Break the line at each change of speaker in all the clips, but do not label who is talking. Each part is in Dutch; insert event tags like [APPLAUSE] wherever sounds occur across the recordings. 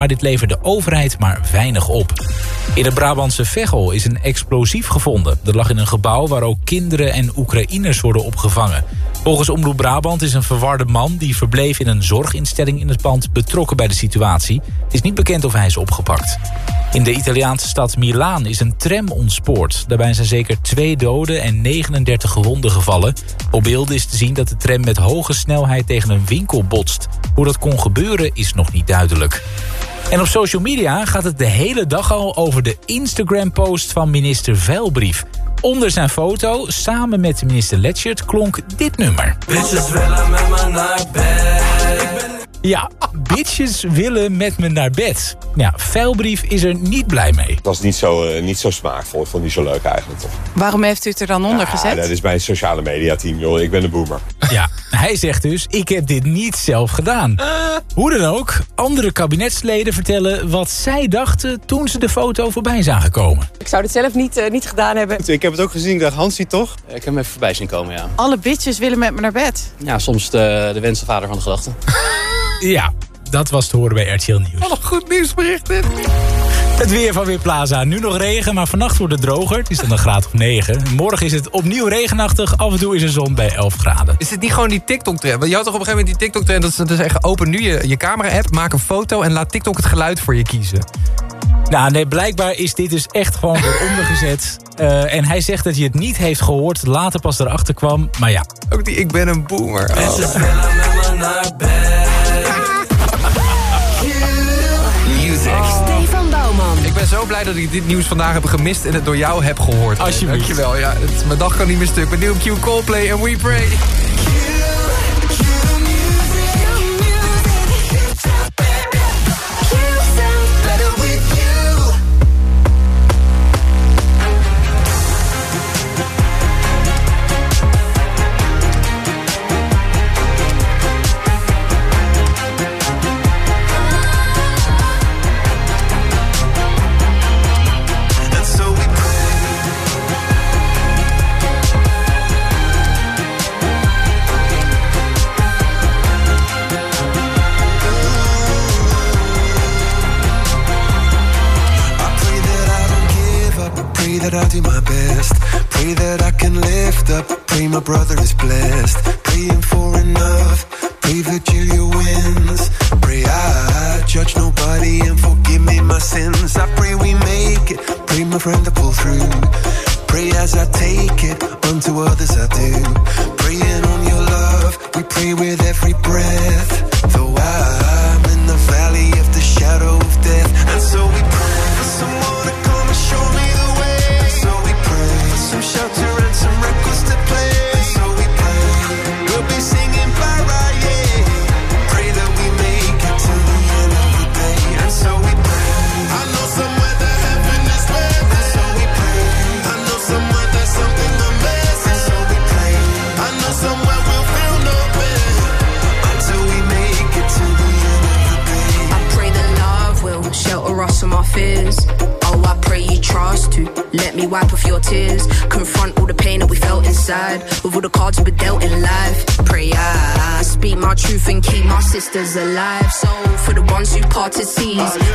maar dit levert de overheid maar weinig op. In de Brabantse Veghel is een explosief gevonden. Dat lag in een gebouw waar ook kinderen en Oekraïners worden opgevangen. Volgens Omroep Brabant is een verwarde man die verbleef in een zorginstelling in het pand betrokken bij de situatie. Het is niet bekend of hij is opgepakt. In de Italiaanse stad Milaan is een tram ontspoord. Daarbij zijn zeker twee doden en 39 gewonden gevallen. Op beelden is te zien dat de tram met hoge snelheid tegen een winkel botst. Hoe dat kon gebeuren is nog niet duidelijk. En op social media gaat het de hele dag al over de Instagram-post van minister Veilbrief. Onder zijn foto, samen met minister Letchert, klonk dit nummer. Ja, bitches willen met me naar bed. Ja, Veilbrief is er niet blij mee.
Dat was niet zo, uh, niet zo smaakvol. Ik vond het niet zo leuk eigenlijk. Toch?
Waarom heeft u het er dan onder
ja,
gezet?
Dat is mijn sociale media team, joh. Ik ben een boomer.
Ja, hij zegt dus, ik heb dit niet zelf gedaan. Hoe dan ook, andere kabinetsleden vertellen wat zij dachten... toen ze de foto voorbij zagen komen.
Ik zou dit zelf niet, uh, niet gedaan hebben.
Ik heb het ook gezien, ik dacht, Hansie toch?
Ik heb hem even voorbij zien komen, ja.
Alle bitches willen met me naar bed.
Ja, soms de, de wensenvader van de gedachten. [LAUGHS]
Ja, dat was te horen bij RTL Nieuws.
Wat een goed nieuwsbericht dit.
Het weer van Weerplaza. Nu nog regen, maar vannacht wordt het droger. Het is dan een graad of 9. Morgen is het opnieuw regenachtig. Af en toe is er zon bij 11 graden.
Is het niet gewoon die TikTok-trend? Want je had toch op een gegeven moment die TikTok-trend... dat ze dus zeggen, open nu je, je camera-app, maak een foto... en laat TikTok het geluid voor je kiezen.
Nou, nee, blijkbaar is dit dus echt gewoon weer [LAUGHS] ondergezet. Uh, en hij zegt dat hij het niet heeft gehoord. Later pas erachter kwam. Maar ja.
Ook die ik ben een boomer. Oh.
Willen naar bed.
Zo blij dat ik dit nieuws vandaag heb gemist en het door jou heb gehoord.
Alsjeblieft.
Dankjewel. Ja, het, mijn dag kan niet meer stuk. Met nieuw Q Coldplay en We Pray.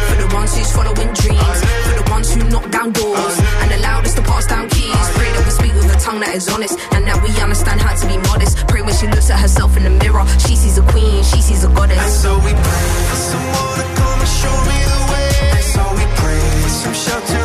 For the
ones who's following dreams, for the ones who knock down doors and allowed us to pass down keys. Pray that we speak with a tongue that is honest and that we understand how to be modest. Pray when she looks at herself in the mirror, she sees a queen, she sees a goddess.
And so we pray for someone to come and show me the way. And so we pray for some shelter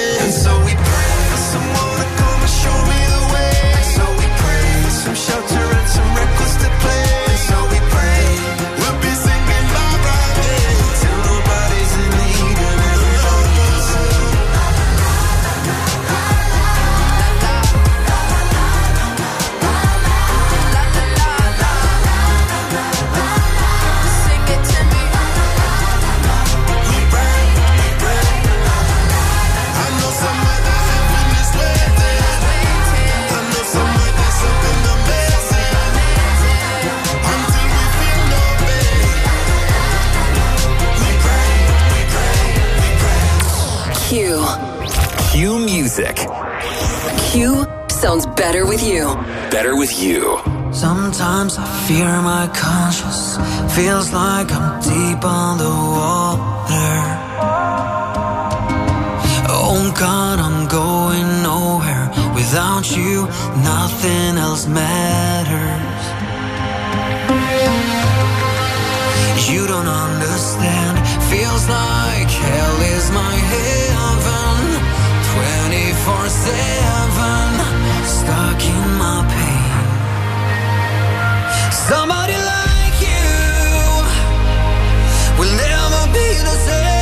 Sounds better with you.
Better with you.
Sometimes I fear my conscience. Feels like I'm deep underwater. Oh God, I'm going nowhere. Without you, nothing else matters. You don't understand. Feels like hell is my heaven. 24 7. Stuck in my pain. Somebody like you will never be the same.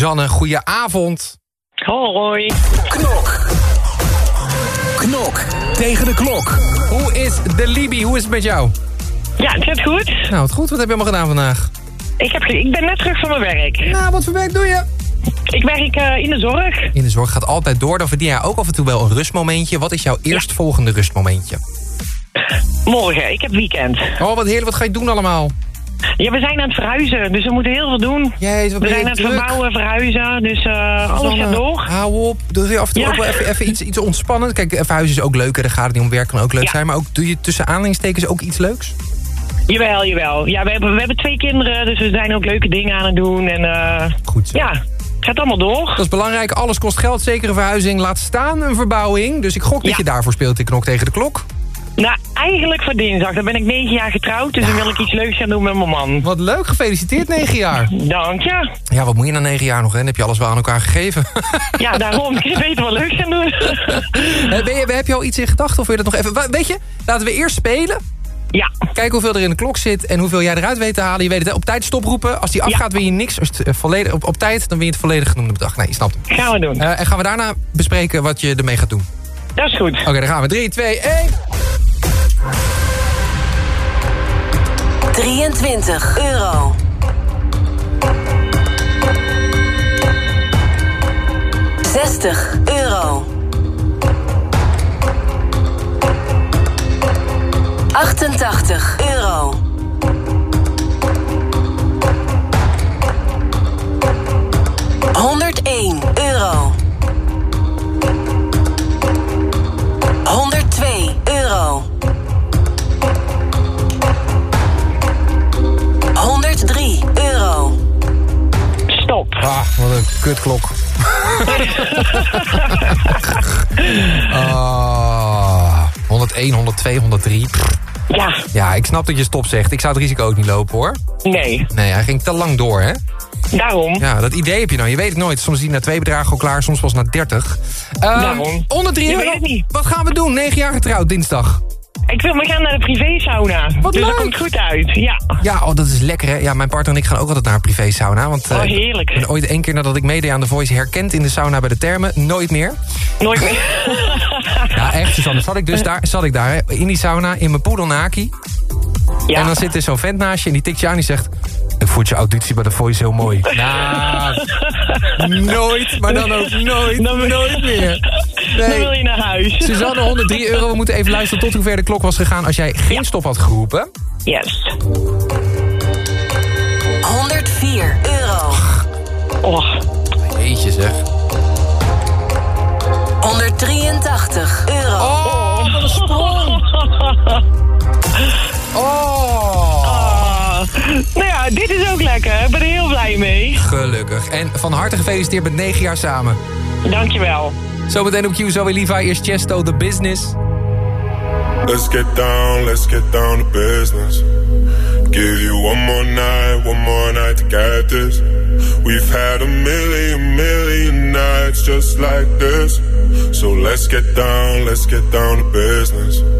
Suzanne, goeie avond.
Hoi.
Knok. Knok tegen de klok.
Hoe is de Libi? Hoe is het met jou?
Ja, het gaat goed.
Nou, wat goed. Wat heb je allemaal gedaan vandaag?
Ik, heb, ik ben net terug van mijn werk.
Nou, wat voor werk doe je?
Ik werk eh, in de zorg.
In de zorg gaat altijd door. Dan verdien jij ook af en toe wel een rustmomentje. Wat is jouw eerstvolgende rustmomentje?
Morgen, ik heb weekend.
Oh, wat heerlijk. Wat ga je doen allemaal?
Ja, we zijn aan het verhuizen, dus we moeten heel veel doen.
Jezus,
we zijn aan het verbouwen, verhuizen, dus eh, alles gaat door.
Hou op. Doe je af en toe
Ja.
ook wel even, even iets, iets ontspannends? Kijk, eh, verhuizen is ook leuk. hè. Daar gaat het niet om. Werk kan ook leuk
Ja.
zijn. Maar ook, doe je tussen aanhalingstekens ook iets leuks?
Jawel, jawel. Ja, we hebben, we hebben twee kinderen, dus we zijn ook leuke dingen aan het doen. En eh,
Goed zo.
ja, het gaat allemaal door.
Dat is belangrijk. Alles kost geld. Zeker een verhuizing. Laat staan een verbouwing. Dus ik gok dat je daarvoor speelt in Knok tegen de Klok.
Nou, eigenlijk voor dinsdag. Dan ben ik negen jaar getrouwd, dus dan wil ik iets leuks gaan doen met mijn man.
Wat leuk. Gefeliciteerd, 9 jaar.
Dank je.
Ja, wat moet je na 9 jaar nog? Hè? Dan heb je alles wel aan elkaar gegeven.
Ja, daarom. [LAUGHS] Ik weet wat leuks gaan doen.
Eh, ben je, heb je al iets in gedachten? Of wil je dat nog even... Weet je, laten we eerst spelen.
Ja.
Kijken hoeveel er in de klok zit en hoeveel jij eruit weet te halen. Je weet het, hè? op tijd stoproepen. Als die afgaat, win je niks. Als het, eh, volledig, op, op tijd, dan win je het volledig genoemde bedrag. Nee, je snapt hem.
Gaan we doen.
Eh, en gaan we daarna bespreken wat je ermee gaat doen.
Dat is goed.
Oké, dan gaan we. 3, 2, 1.
23 euro. Zestig euro. Achtentachtig euro. Honderdéén euro. 103 euro.
Stop.
Ah, wat een kutklok. 101, 102, 103. Pff.
Ja.
Ja, ik snap dat je stop zegt. Ik zou het risico ook niet lopen, hoor.
Nee.
Nee, hij ging te lang door, hè?
Daarom.
Ja, dat idee heb je nou. Je weet het nooit. Soms is hij na twee bedragen al klaar, soms pas na 30. Ehm,
Daarom.
Onder 3
Je
euro.
weet het niet.
Wat gaan we doen? 9 jaar getrouwd, dinsdag.
Ik wil, we gaan naar de privé-sauna.
Wat
dus
leuk.
dat komt goed uit. Ja.
Ja, oh, dat is lekker, hè? Ja, mijn partner en ik gaan ook altijd naar een privé sauna. Want, eh,
Oh, heerlijk.
Ik ben ooit één keer nadat ik meedeed aan The Voice herkend in de sauna bij de termen. Nooit meer.
Nooit meer. [LAUGHS]
Ja, echt, Susanne. Zat ik dus [LAUGHS] daar, zat ik daar hè, in die sauna, in mijn poedelnaki. En dan zit er zo'n vent naast je en die tikt je aan en die zegt... Ik vond je auditie bij The Voice heel mooi. [LAUGHS] Nou, nooit, maar dan ook nooit, nooit meer.
Dan wil je naar huis.
Suzanne, 103 euro. We moeten even luisteren tot hoe ver de klok was gegaan... als jij geen stop had geroepen.
Yes.
104 euro.
Oh.
Jeetje zeg.
183 euro.
Oh, wat een sprong. [LAUGHS] Oh.
Ah. Nou ja, dit is ook lekker. Ik ben er heel blij mee.
Gelukkig. En van harte gefeliciteerd met 9 jaar samen.
Dankjewel.
Zometeen op Q, Zoe Levi. Eerst Chesto, The Business.
Let's get down, let's get down to business. Give you one more night, one more night to get this. We've had a million, million nights just like this. So let's get down, let's get down to business.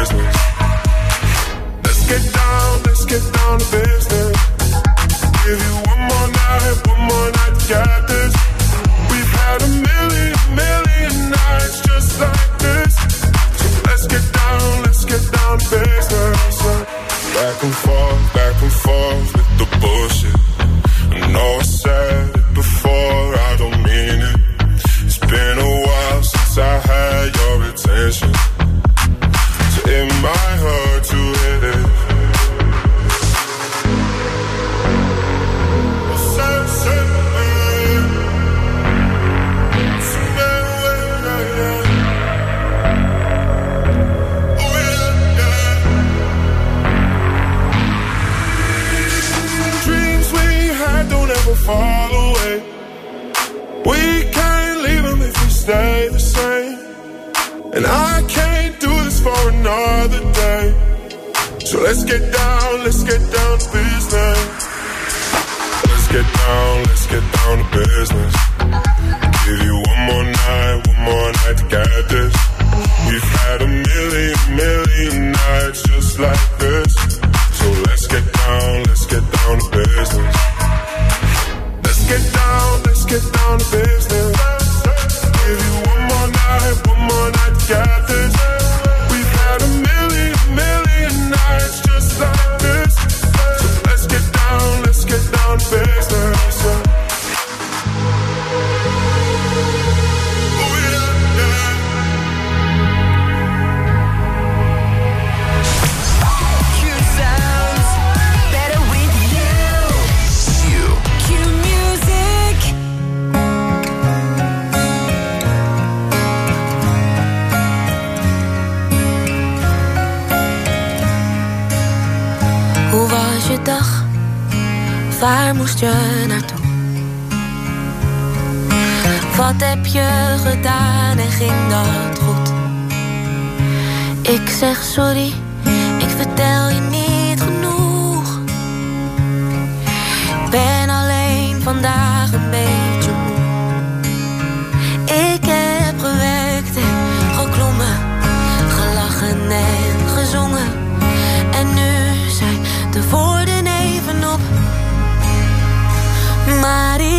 Business. Let's get down, let's get down to business. Give you one more night, one more night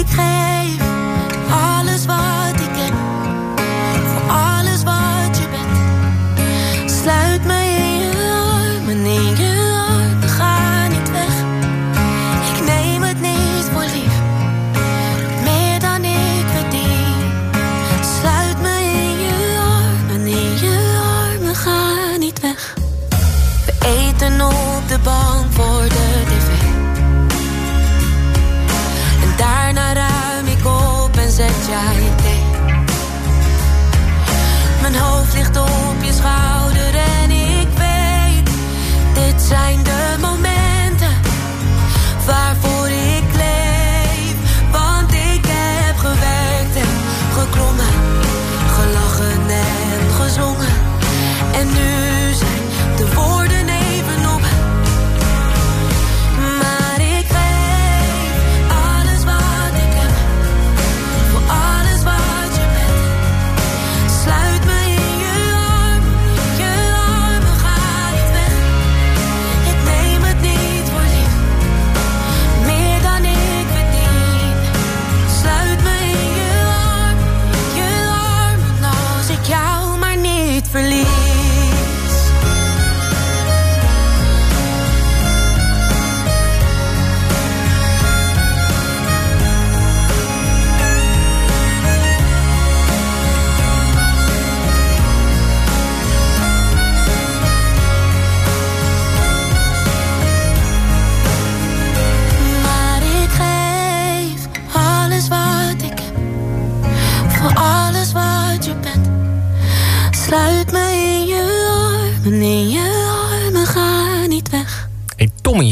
Maar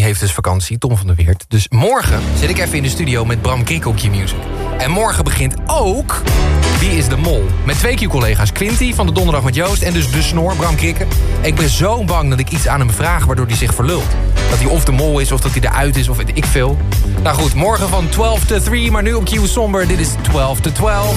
heeft dus vakantie, Tom van der Weert. Dus morgen zit ik even in de studio met Bram Kriek op Q-Music. En morgen begint ook Wie is de Mol? Met twee Q-collega's. Quinty van de Donderdag met Joost en dus de snor, Bram Krikke. Ik ben zo bang dat ik iets aan hem vraag waardoor hij zich verlult. Dat hij of de mol is of dat hij eruit is of weet ik veel. Nou goed, morgen van 12 to 3, maar nu op Q Somber. Dit is 12 to 12.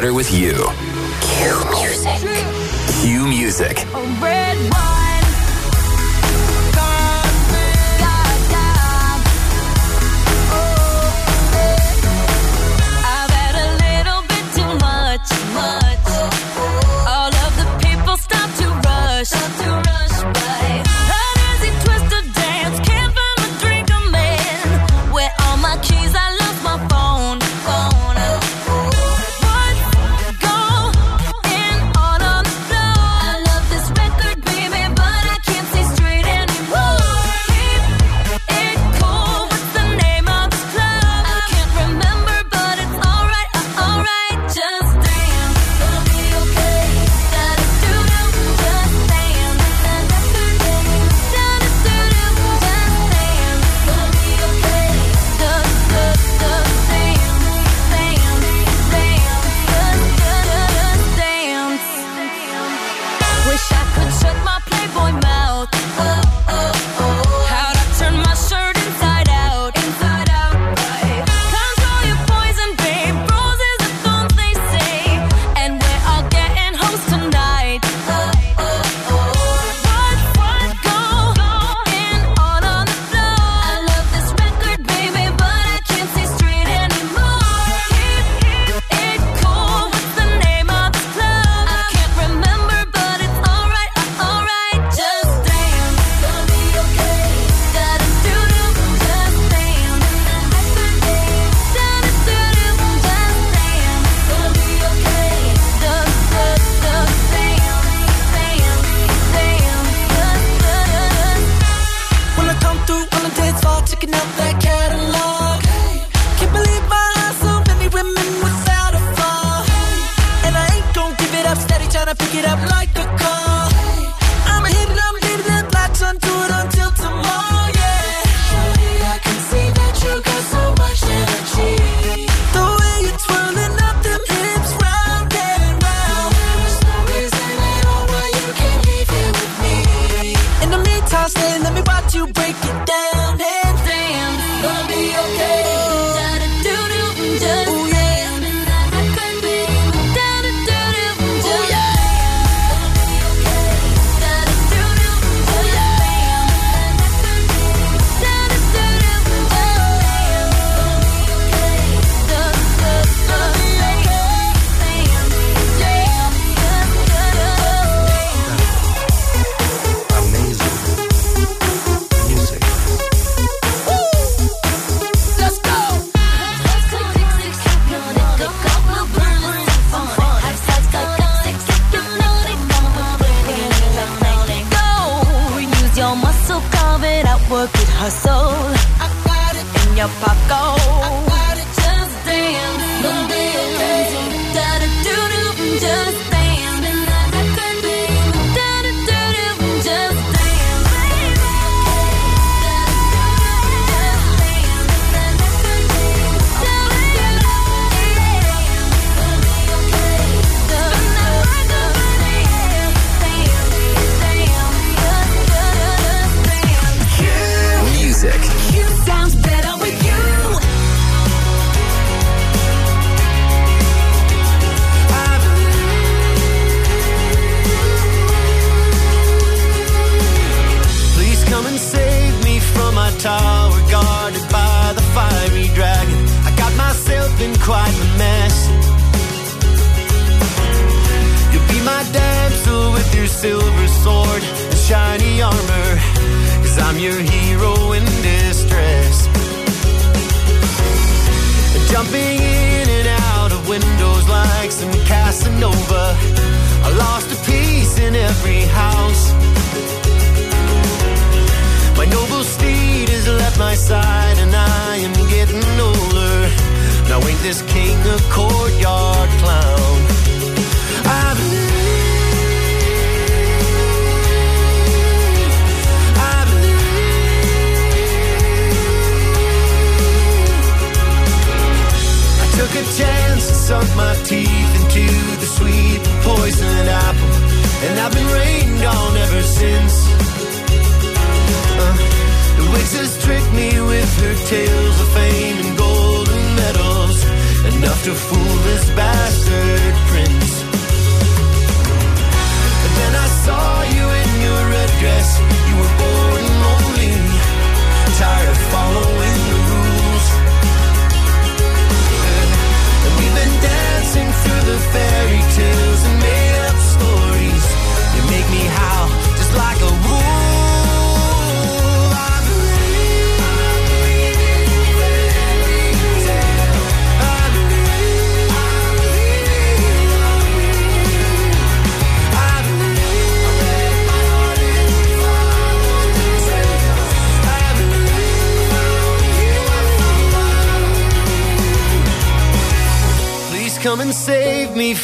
Better with you.
Q music.
Q Music.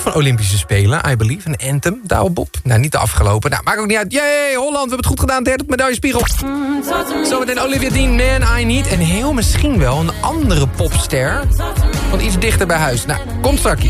van Olympische Spelen, I believe. Een anthem, Douwe Bob. Nou, niet de afgelopen. Nou, maakt ook niet uit. Yay, Holland, we hebben het goed gedaan. Derde medaillespiegel. Zometeen Olivia Dean, Man I Need. En heel misschien wel een andere popster. Van iets dichter bij huis. Nou, komt straks.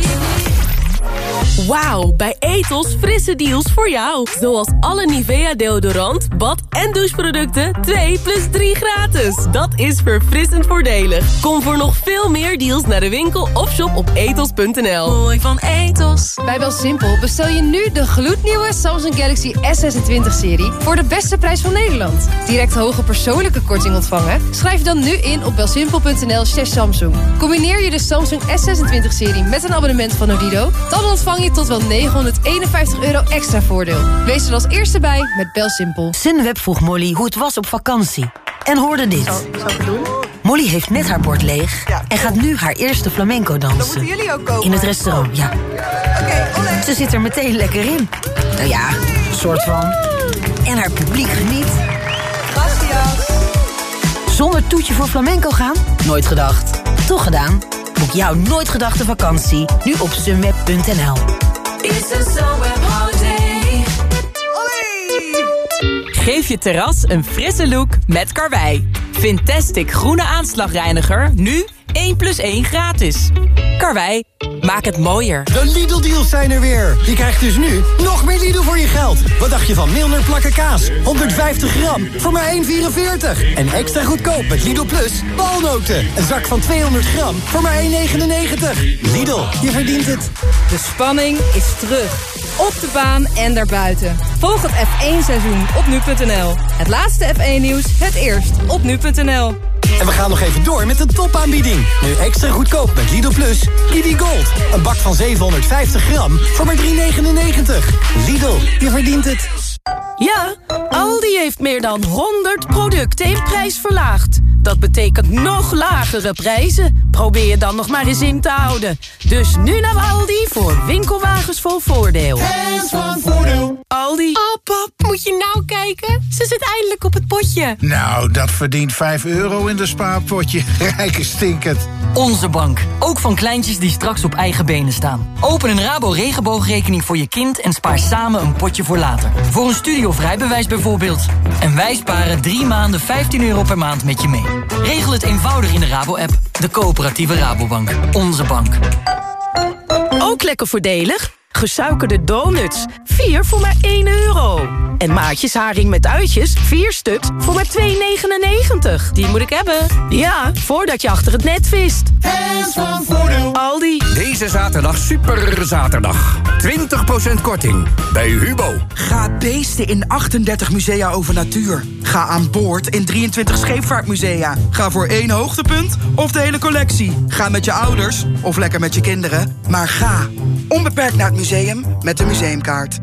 Wauw, bij Etos frisse deals voor jou. Zoals alle Nivea deodorant, bad en doucheproducten 2 plus 3 gratis. Dat is verfrissend voordelig. Kom voor nog veel meer deals naar de winkel of shop op etos.nl. Mooi van Etos.
Bij Belsimpel bestel je nu de gloednieuwe Samsung Galaxy S26-serie... voor de beste prijs van Nederland. Direct hoge persoonlijke korting ontvangen? Schrijf je dan nu in op belsimpel.nl slash Samsung. Combineer je de Samsung S26-serie met een abonnement van Odido... dan ontvang je tot wel 951 euro extra voordeel. Wees er als eerste bij met Belsimpel.
Sunweb vroeg Molly hoe het was op vakantie. En hoorde dit. Molly heeft net haar bord leeg en gaat nu haar eerste flamenco dansen.
jullie ook komen.
In het restaurant, ja. Ze zit er meteen lekker in. Nou ja, soort van. En haar publiek geniet. Zonder toetje voor flamenco gaan? Nooit gedacht. Toch gedaan? Boek jouw nooit gedachte vakantie nu op sunweb.nl.
Geef je terras een frisse look met Karwei. Fantastic groene aanslagreiniger, nu 1 plus 1 gratis. Karwei, maak het mooier.
De Lidl-deals zijn er weer. Je krijgt dus nu nog meer Lidl voor je geld. Wat dacht je van Milner plakken kaas? 150 gram voor maar 1,44. En extra goedkoop met Lidl Plus walnoten. Een zak van 200 gram voor maar 1,99. Lidl, je verdient het.
De spanning is terug. Op de baan en daarbuiten. Volg het F1-seizoen op nu.nl. Het laatste F1-nieuws, het eerst op nu.nl.
En we gaan nog even door met de topaanbieding. Nu extra goedkoop met Lidl Plus. Lidl Gold. Een bak van 750 gram voor maar 3,99. Lidl, je verdient het.
Ja, Aldi heeft meer dan 100 producten in prijs verlaagd. Dat betekent nog lagere prijzen. Probeer je dan nog maar eens in te houden. Dus nu naar Aldi voor winkelwagens vol voordeel.
Hands van voordeel.
Aldi.
Oh pap, moet je nou kijken? Ze zit eindelijk op het potje.
Nou, dat verdient 5 euro in de spaarpotje. [LAUGHS] Rijke stinkend.
Onze bank. Ook van kleintjes die straks op eigen benen staan. Open een Rabo regenboogrekening voor je kind en spaar samen een potje voor later. Voor een studie of rijbewijs bijvoorbeeld. En wij sparen drie maanden 15 euro per maand met je mee. Regel het eenvoudig in de Rabo-app. De coöperatieve Rabobank. Onze bank.
Ook lekker voordelig. Gesuikerde donuts. 4 voor maar 1 euro. En maatjes haring met uitjes. 4 stuks voor maar 2,99. Die moet ik hebben. Ja, voordat je achter het net vist.
Hands van voordeel.
Aldi.
Deze zaterdag super zaterdag. 20% korting bij Hubo.
Ga beesten in 38 musea over natuur. Ga aan boord in 23 scheepvaartmusea. Ga voor één hoogtepunt of de hele collectie. Ga met je ouders of lekker met je kinderen. Maar ga onbeperkt naar het museum met de museumkaart.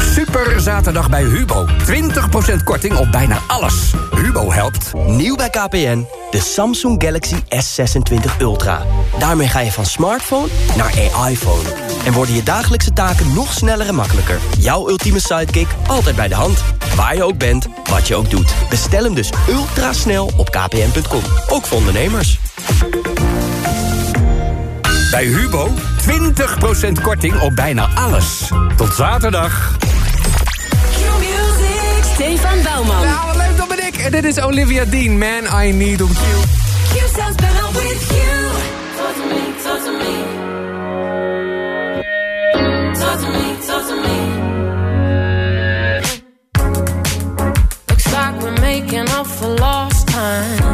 Super zaterdag bij Hubo. 20% korting op bijna alles. Hubo helpt.
Nieuw bij KPN, de Samsung Galaxy S26 Ultra. Daarmee ga je van smartphone naar AI-phone. En worden je dagelijkse taken nog sneller en makkelijker. Jouw ultieme sidekick altijd bij de hand. Waar je ook bent, wat je ook doet. Bestel hem dus ultra snel op kpn.com. Ook voor ondernemers.
Bij Hubo 20% korting op bijna alles. Tot zaterdag.
Stefan Bouwman.
Nou, wat leuk, dat ben ik. En dit is Olivia Dean, Man I Need on Q.
Q sounds better with you. Talk to me, talk to me. Talk to me, talk to me.
Looks like we're making up for lost time.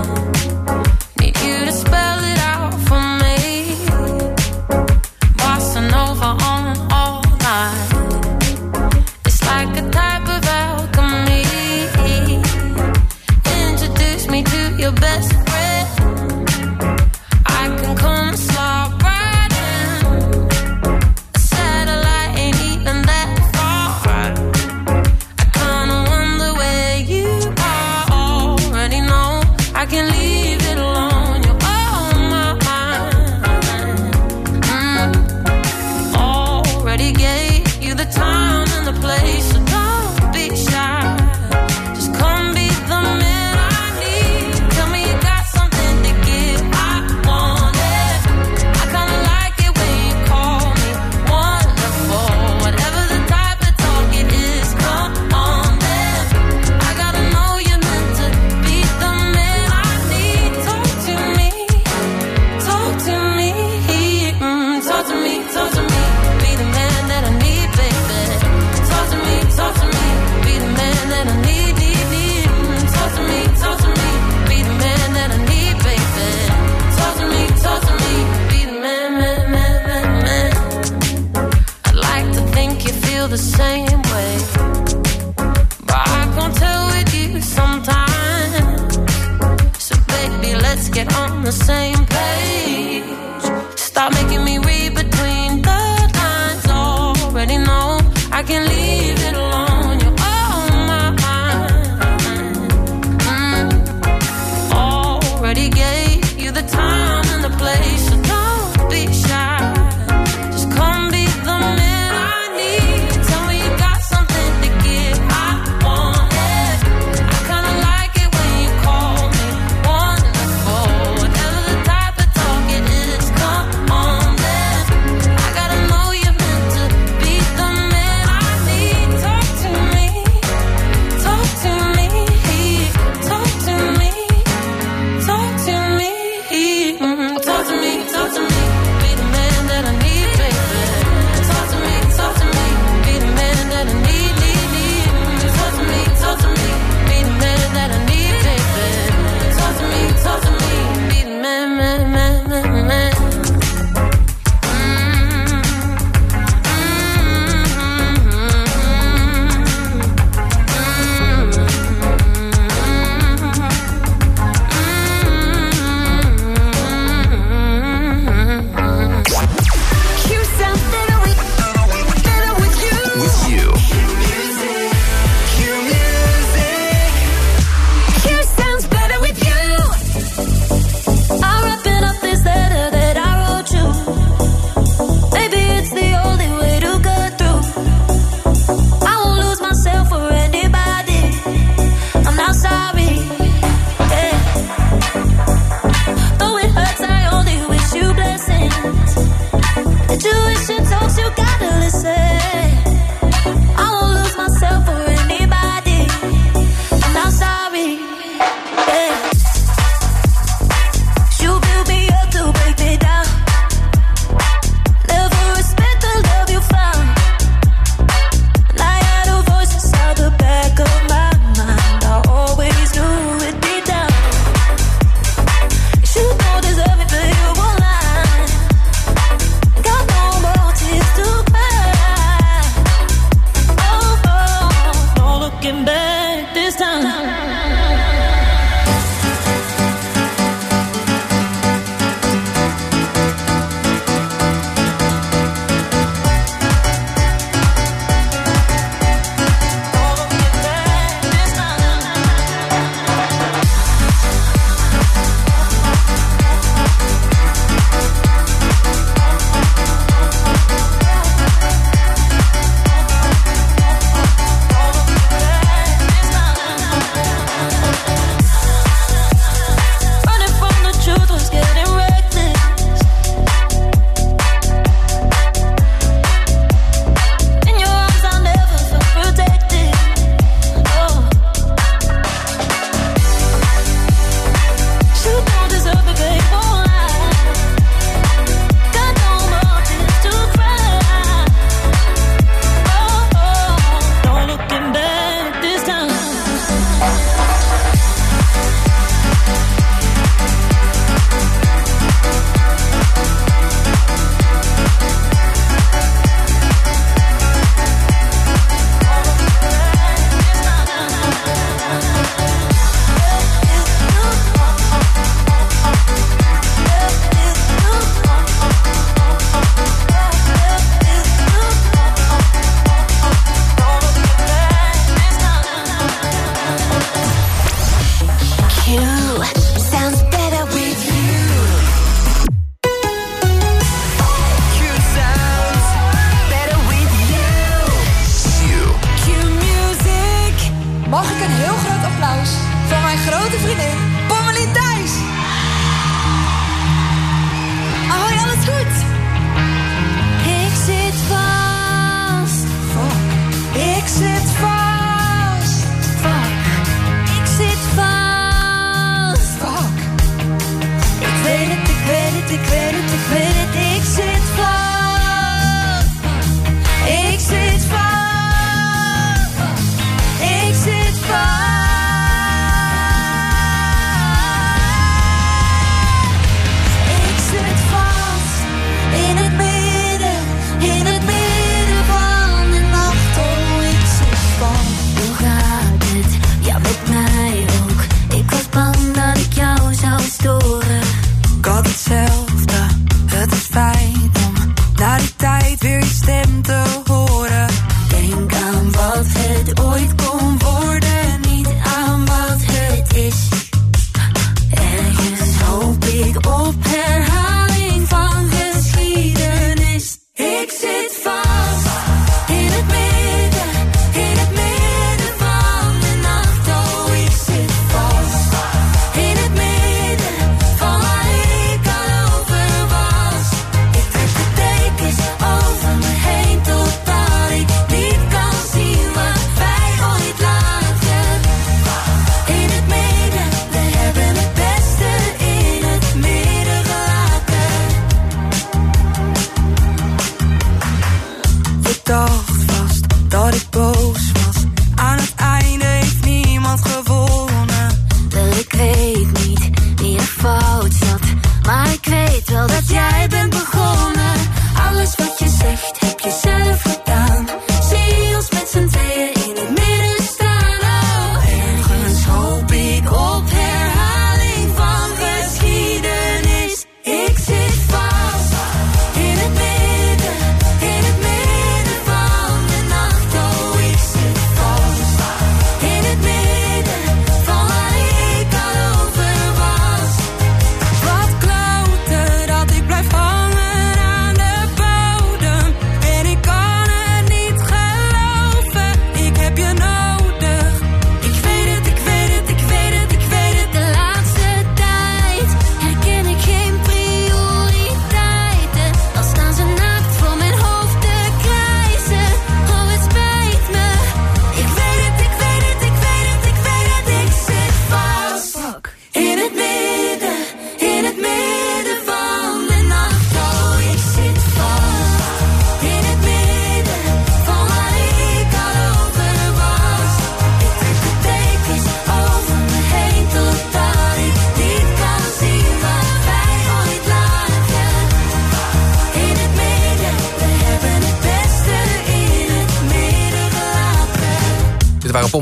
back
this time.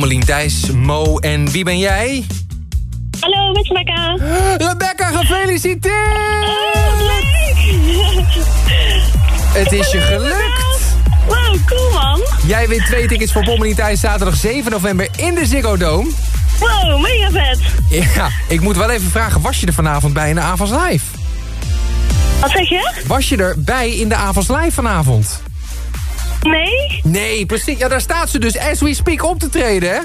Pommelien Thijs, Mo en wie ben jij?
Hallo, met Rebecca.
Rebecca, gefeliciteerd!
Oh!
Het is je gelukt!
Wow, cool man.
Jij wint twee tickets voor Pommelien Thijs zaterdag 7 november in de Ziggo Dome.
Wow, mega vet.
Ja, ik moet wel even vragen, was je er vanavond bij in de Avals Live?
Wat zeg je?
Was je erbij in de avonds Live vanavond?
Nee,
precies. Ja, daar staat ze dus as we speak op te treden, hè?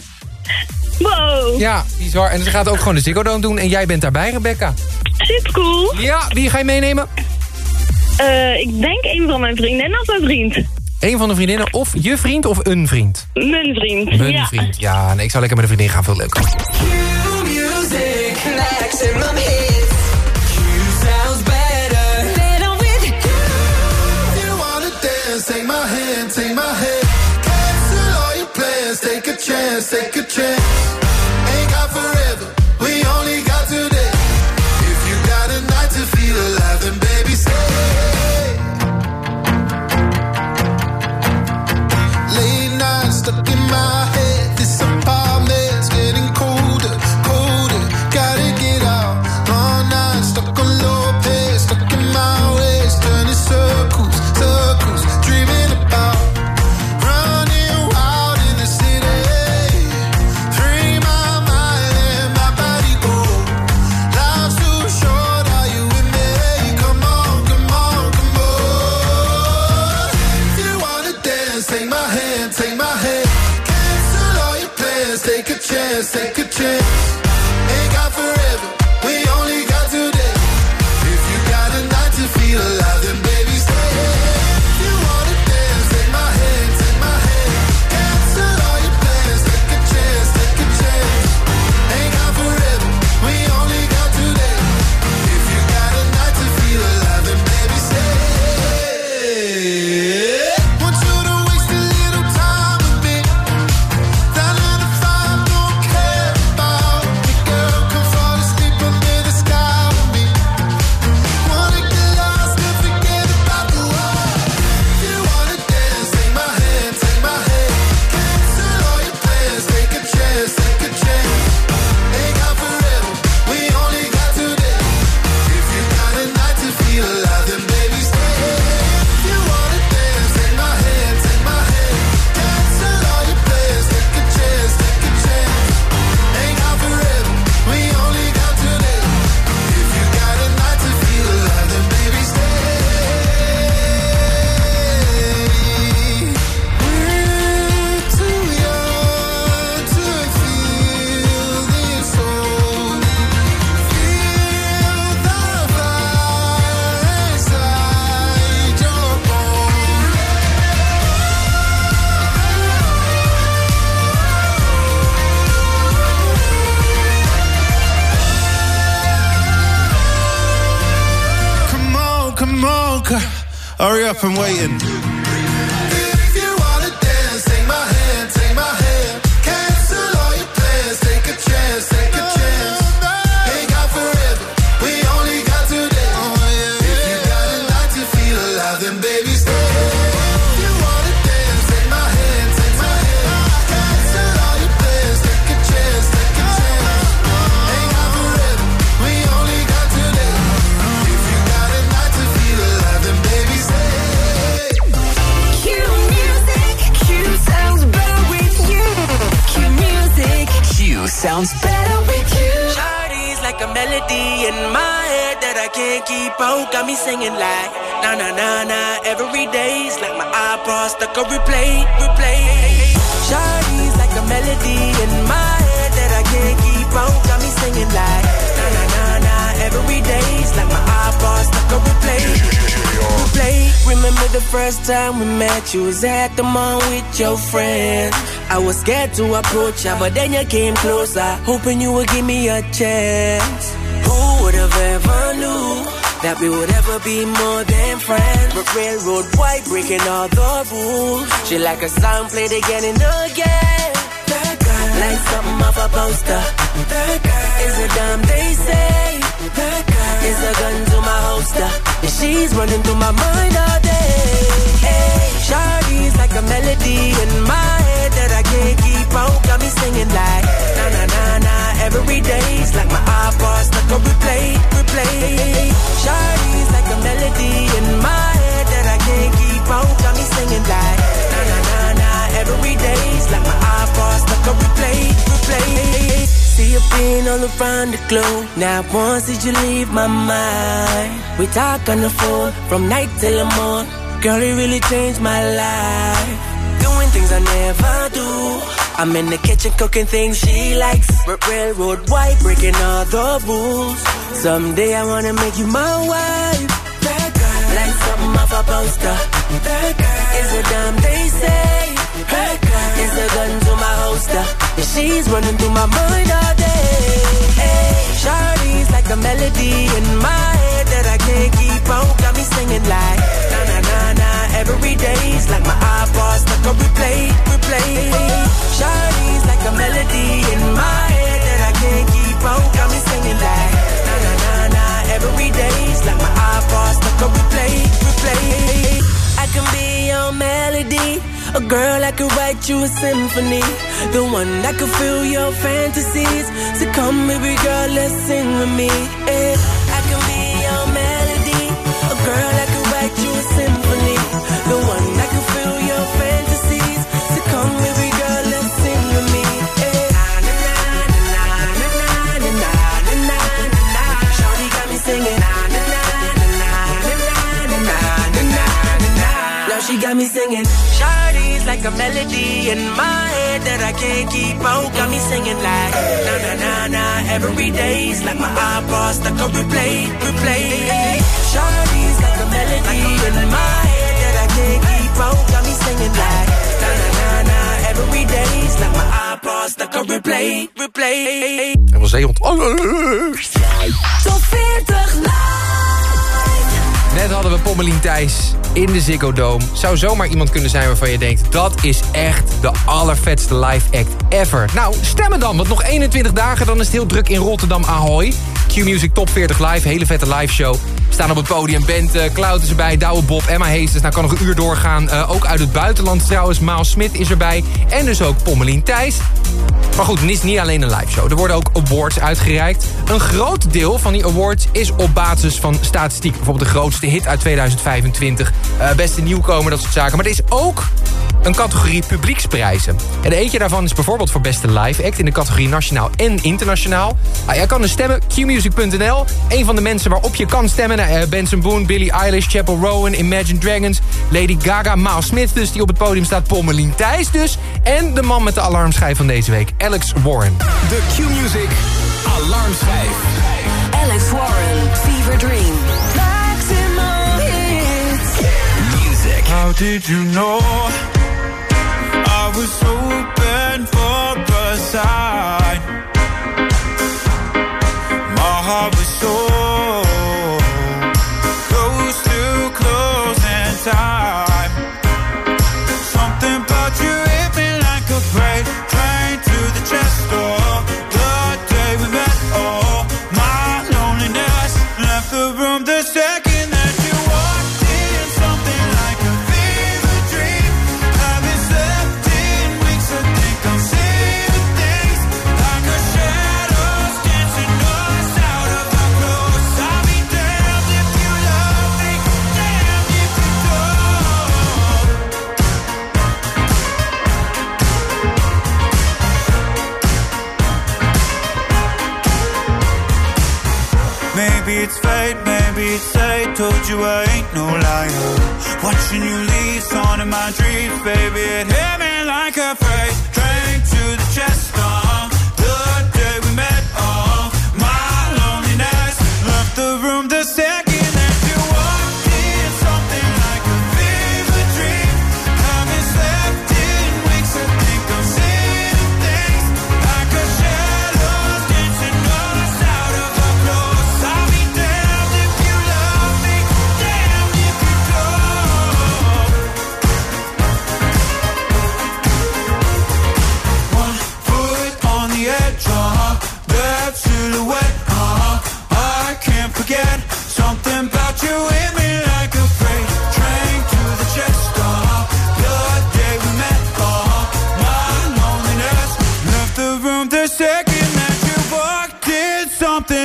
Wow.
Ja, bizar. En ze gaat ook gewoon de Ziggo Dome doen. En jij bent daarbij, Rebecca.
Supercool.
Ja, wie ga je meenemen?
Uh, ik denk een van mijn vriendinnen of mijn vriend.
Een van de vriendinnen of je vriend of een vriend?
Mijn vriend,
Mijn vriend, ja. Nee, ik zou lekker met een vriendin gaan, veel leuker.
chance, take a chance the
first time we met? You was at the mall with your friends. I was scared to approach ya, but then you came closer, hoping you would give me a chance. Who would have ever knew that we would ever be more than friends? But railroad white breaking all the rules. She like a song played again and again. That girl, like something off a poster. That girl is a damn they say. That is a gun to my holster. And she's running through my mind all day. Hey, Shawty's like a melody in my head that I can't keep out. Got me singing like na na na na every day's like my iPod stuck on replay, replay. Shawty's like a melody in my head that I can't keep out. Got me singing like every day's like my iPod stuck on replay, replay. See you being all around the globe. Now once did you leave my mind? We talk on the phone from night till the morning. Girl, it really changed my life. Doing things I never do. I'm in the kitchen cooking things she likes. R- Railroad white, breaking all the rules. Someday I wanna make you my wife. That girl, like something off a poster. That girl is a damn they say. That girl is a gun to my holster. And she's running through my mind all day. Hey, Shawty's like a melody in my head that I can't keep out. Got me singing like na na na na every day's like my iPod stuck on replay, replay. Shawty's like a melody in my head that I can't keep out. Got me singing like na na na na every day's like my iPod stuck on replay, replay. I can be your melody, a girl I could write you a symphony, the one that could fill your fantasies. So come, baby girl, let's sing with me. Yeah. I can be your melody, a girl I could write you a symphony, the one that could fill your fantasies. So come, baby girl, let's sing with me. yeah. Shawty got me Singing. Now she got me singing. Shy like a melody in my head that I can't keep out. Got me singing like na na na na every day's like my iPod stuck on replay, replay. Shawty's like a melody in my head that I can't keep out. Got me singing like na na na na every day's like my iPod stuck on replay, replay.
En was zeehond.
Top 40
Net hadden we Pommelien Thijs in de Ziggo Dome. Zou zomaar iemand kunnen zijn waarvan je denkt... dat is echt de allervetste live act ever. Nou, stemmen dan, want nog 21 dagen... dan is het heel druk in Rotterdam Ahoy. Q-Music Top 40 Live, hele vette live show. Staan op het podium, Bent, uh, Cloud is erbij, Douwe Bob, Emma Heesters. Nou, kan nog een uur doorgaan. Eh, ook uit het buitenland trouwens, Maal Smit is erbij. En dus ook Pommelien Thijs. Maar goed, het is niet alleen een live show. Er worden ook awards uitgereikt. Een groot deel van die awards is op basis van statistiek. Bijvoorbeeld de grootste hit uit 2025. eh, beste nieuwkomer, dat soort zaken. Maar er is ook een categorie publieksprijzen. En eentje daarvan is bijvoorbeeld voor beste live act... in de categorie nationaal en internationaal. Nou, jij kan dus stemmen, qmusic.nl. Een van de mensen waarop je kan stemmen... Eh, Benson Boone, Billie Eilish, Chapel Rowan, Imagine Dragons... Lady Gaga, Miles Smith dus, die op het podium staat... Pommelien Thijs dus. En de man met de alarmschijf van deze week, Alex Warren.
De Q-Music Alarmschijf.
Alex Warren, Fever Dream. Maximum hits.
Music.
How did you know I was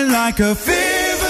like a fever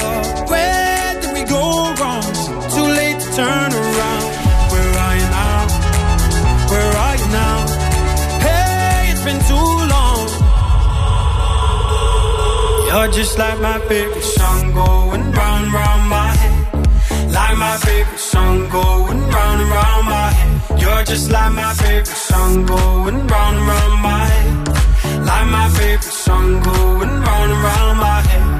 Turn around. Where are you now? Where are you now? Hey, it's been too long. You're just like my favorite song going round round my head. Like my favorite song going round and round my head. You're just like my favorite song going round and round my head. Like my favorite song going round and round my head.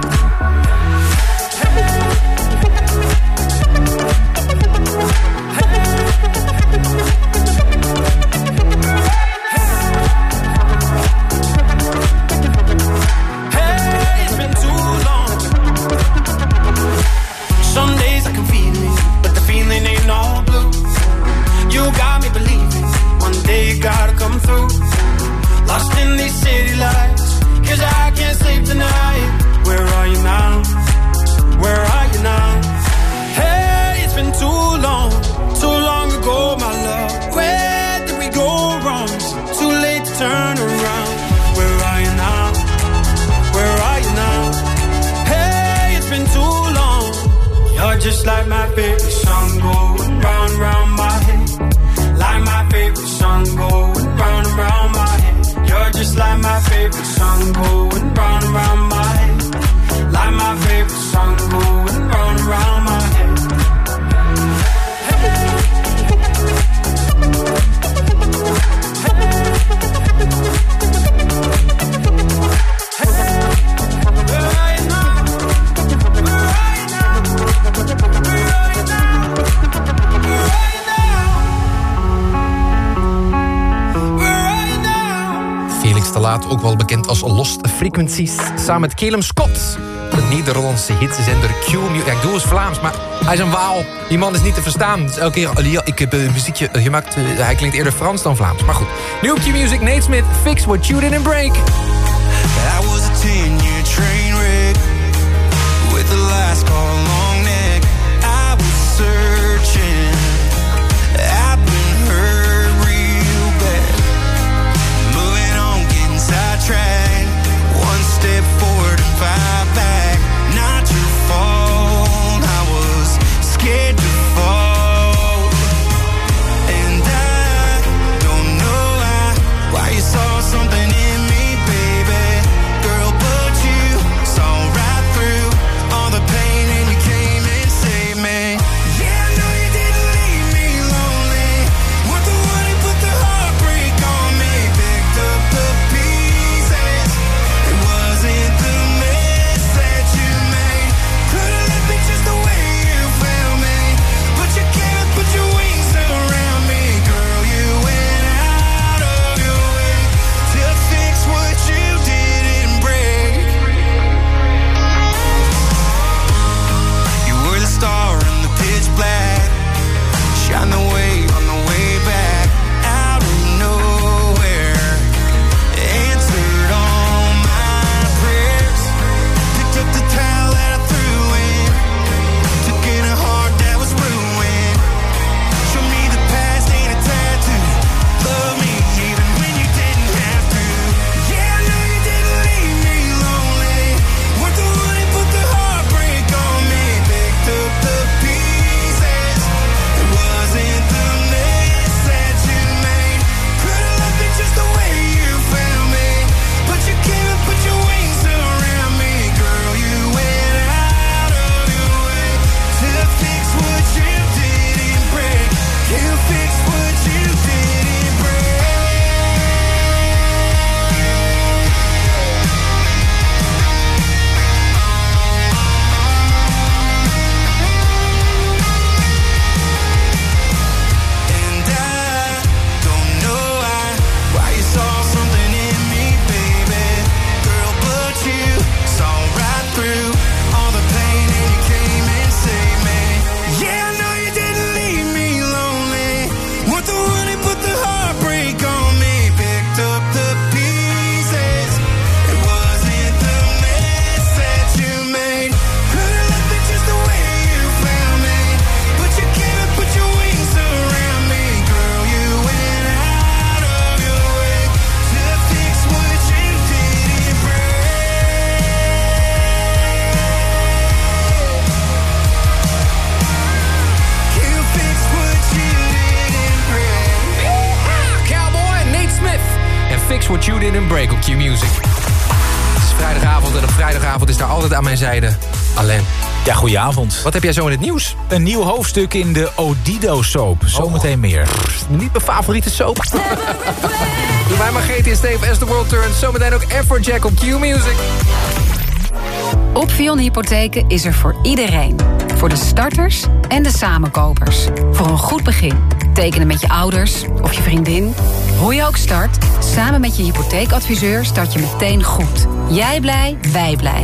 Like my favorite song going round round my head. Like my favorite song going round round
ook wel bekend als Lost Frequencies. Samen met Kelem Scott. De Nederlandse hitzender Q. Ja, ik doe eens Vlaams, maar hij is een waal. Die man is niet te verstaan. Dus elke keer, ik heb een muziekje gemaakt. eh, hij klinkt eerder Frans dan Vlaams. Maar goed. New Q Music, Nate Smith, Fix What You Didn't Break.
I was a 10-year train wreck with the last call long
goedenavond.
Wat heb jij zo in het nieuws?
Een nieuw hoofdstuk in de Odido-soap. Zometeen meer.
Niet mijn favoriete soap. Doe mij maar GT Steve as the world turns. Zometeen ook Afrojack op Q-Music.
Opvion Hypotheken is er voor iedereen. Voor de starters en de samenkopers. Voor een goed begin. Tekenen met je ouders of je vriendin. Hoe je ook start, samen met je hypotheekadviseur start je meteen goed. Jij blij, wij blij.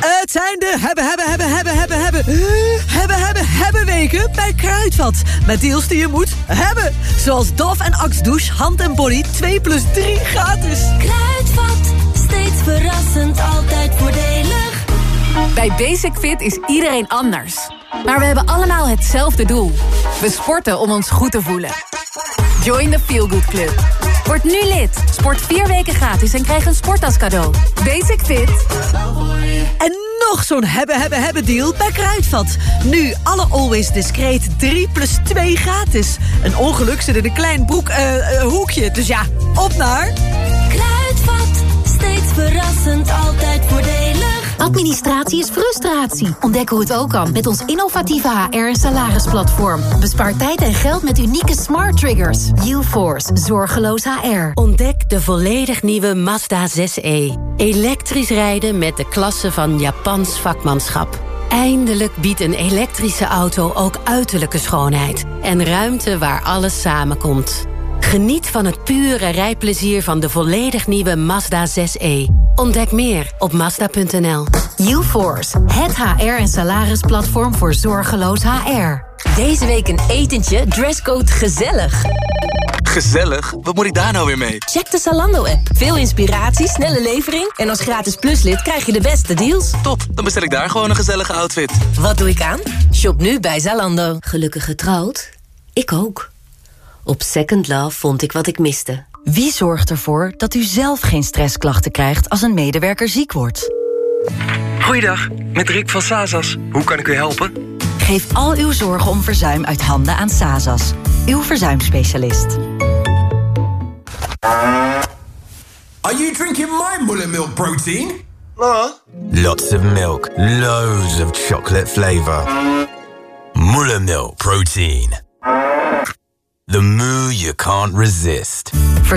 Het zijn de hebben, hebben, hebben, hebben, hebben, hebben, hebben, hebben, hebben weken bij Kruidvat. Met deals die je moet hebben. Zoals Dove en Axe Douche, hand en body, 2 plus 3 gratis.
Kruidvat, steeds verrassend, altijd voordelig.
Bij Basic Fit is iedereen anders. Maar we hebben allemaal hetzelfde doel. We sporten om ons goed te voelen. Join the Feel Good Club. Word nu lid. Sport vier weken gratis en krijg een sporttas cadeau. Basic Fit.
En nog zo'n hebben, hebben, hebben deal bij Kruidvat. Nu alle Always Discreet 3 plus 2 gratis. Een ongeluk zit in een klein broek, eh, eh, hoekje. Dus ja, op naar...
Kruidvat, steeds verrassend, altijd voordelig.
Administratie is frustratie. Ontdek hoe het ook kan met ons innovatieve HR- en salarisplatform. Bespaar tijd en geld met unieke smart triggers. UForce, zorgeloos HR.
Ontdek de volledig nieuwe Mazda 6e. Elektrisch rijden met de klasse van Japans vakmanschap. Eindelijk biedt een elektrische auto ook uiterlijke schoonheid. En ruimte waar alles samenkomt. Geniet van het pure rijplezier van de volledig nieuwe Mazda 6e. Ontdek meer op Mazda.nl.
UForce, het HR- en salarisplatform voor zorgeloos HR.
Deze week een etentje, dresscode gezellig.
Gezellig? Wat moet ik daar nou weer mee?
Check de Zalando-app. Veel inspiratie, snelle levering... en als gratis pluslid krijg je de beste deals.
Top, dan bestel ik daar gewoon een gezellige outfit.
Wat doe ik aan? Shop nu bij Zalando.
Gelukkig getrouwd? Ik ook. Op Second Love vond ik wat ik miste.
Wie zorgt ervoor dat u zelf geen stressklachten krijgt als een medewerker ziek wordt?
Goeiedag, met Rick van Sazas. Hoe kan ik u helpen?
Geef al uw zorgen om verzuim uit handen aan Sazas. Uw verzuimspecialist.
Are you drinking my mullet milk protein?
No.
Lots of milk, loads of chocolate flavor. Mullet milk protein. The moo you can't resist. For